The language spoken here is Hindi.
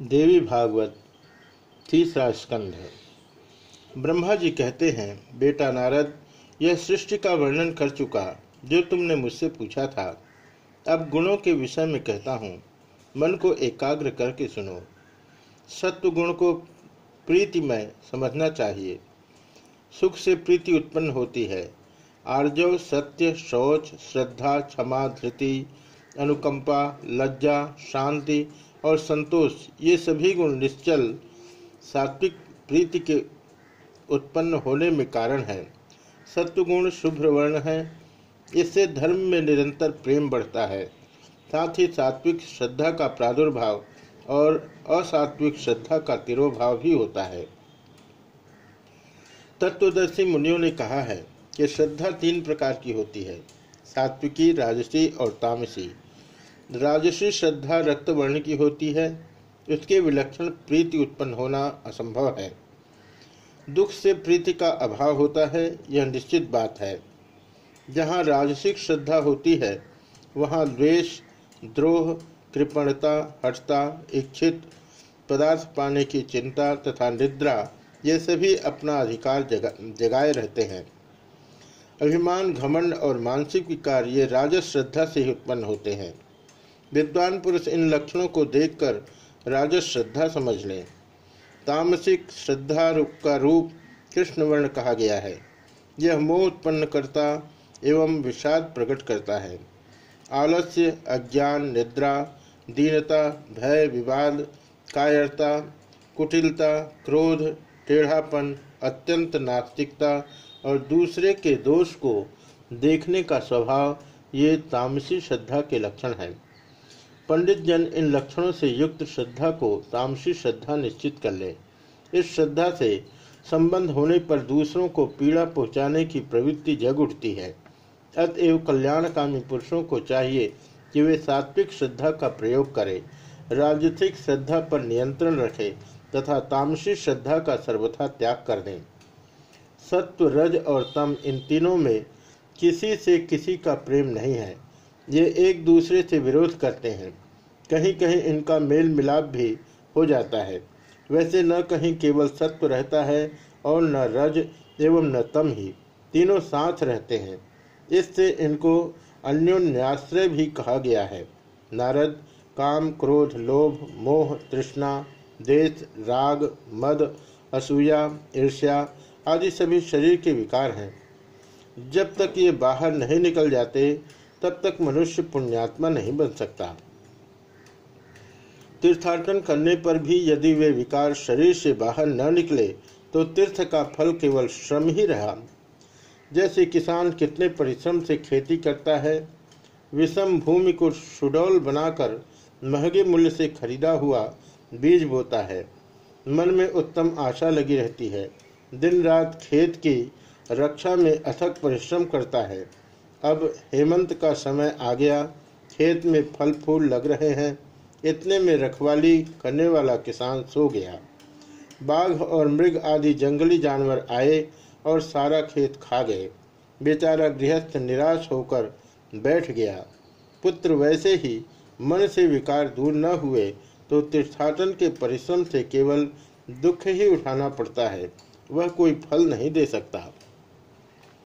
देवी भागवत, तीसरा स्कंध ब्रह्मा जी कहते हैं, बेटा नारद, यह सृष्टि का वर्णन कर चुका, जो तुमने मुझसे पूछा था। अब गुणों के विषय में कहता हूँ, मन को एकाग्र करके सुनो। सत्व गुण को प्रीतिमय समझना चाहिए। सुख से प्रीति उत्पन्न होती है। आर्जव, सत्य, शौच, श्रद्धा, क्षमा, धृति, अनुकंपा, लज्जा, शांति और संतोष, ये सभी गुण निश्चल सात्विक प्रीति के उत्पन्न होने में कारण है। सत्वगुण शुभ्र वर्ण है। इससे धर्म में निरंतर प्रेम बढ़ता है। साथ ही सात्विक श्रद्धा का प्रादुर्भाव और असात्विक श्रद्धा का तिरोभाव भी होता है। तत्वदर्शी मुनियों ने कहा है कि श्रद्धा तीन प्रकार की होती है, सात्विकी, राजसी और तामसी। राजसी श्रद्धा रक्त वर्ण की होती है, उसके विलक्षण प्रीति उत्पन्न होना असंभव है। दुख से प्रीति का अभाव होता है, यह निश्चित बात है। जहाँ राजसिक श्रद्धा होती है, वहाँ द्वेष, द्रोह, कृपणता हटता इच्छित, पदार्थ पाने की चिंता तथा निद्रा, ये सभी अपना अधिकार जगा, जगाए रहते हैं। अभिमान, घमंड और मानसिक विकार ये राजस श्रद्धा से ही उत्पन्न होते हैं। विद्वान पुरुष इन लक्षणों को देखकर राजस श्रद्धा समझ लें। तामसिक श्रद्धा रूप का रूप कृष्णवर्ण कहा गया है। यह मोह उत्पन्न करता एवं विषाद प्रकट करता है। आलस्य, अज्ञान, निद्रा, दीनता, भय, विवाद, कायरता, कुटिलता, क्रोध, टेढ़ापन, अत्यंत नास्तिकता और दूसरे के दोष को देखने का स्वभाव ये तामसी श्रद्धा के लक्षण हैं। पंडित जन इन लक्षणों से युक्त श्रद्धा को तामसी श्रद्धा निश्चित कर ले। इस श्रद्धा से संबंध होने पर दूसरों को पीड़ा पहुँचाने की प्रवृत्ति जग उठती है। अतएव कल्याणकामी पुरुषों को चाहिए कि वे सात्विक श्रद्धा का प्रयोग करें, राजसिक श्रद्धा पर नियंत्रण रखें तथा तामसी श्रद्धा का सर्वथा त्याग कर दें। सत्व, रज और तम इन तीनों में किसी से किसी का प्रेम नहीं है। ये एक दूसरे से विरोध करते हैं। कहीं कहीं इनका मेल मिलाप भी हो जाता है। वैसे न कहीं केवल सत्व रहता है और न रज एवं न तम ही, तीनों साथ रहते हैं। इससे इनको अन्योन्याश्रय भी कहा गया है। नारद, काम, क्रोध, लोभ, मोह, तृष्णा, देश, राग, मद, असूया, ईर्ष्या आदि सभी शरीर के विकार हैं। जब तक ये बाहर नहीं निकल जाते तब तक मनुष्य पुण्यात्मा नहीं बन सकता। तीर्थाटन करने पर भी यदि वे विकार शरीर से बाहर न निकले तो तीर्थ का फल केवल श्रम ही रहा। जैसे किसान कितने परिश्रम से खेती करता है, विषम भूमि को सुडौल बनाकर महँगे मूल्य से खरीदा हुआ बीज बोता है। मन में उत्तम आशा लगी रहती है। दिन रात खेत की रक्षा में अथक परिश्रम करता है। अब हेमंत का समय आ गया। खेत में फल फूल लग रहे हैं। इतने में रखवाली करने वाला किसान सो गया। बाघ और मृग आदि जंगली जानवर आए और सारा खेत खा गए। बेचारा गृहस्थ निराश होकर बैठ गया। पुत्र वैसे ही मन से विकार दूर न हुए तो तीर्थाटन के परिश्रम से केवल दुख ही उठाना पड़ता है। वह कोई फल नहीं दे सकता।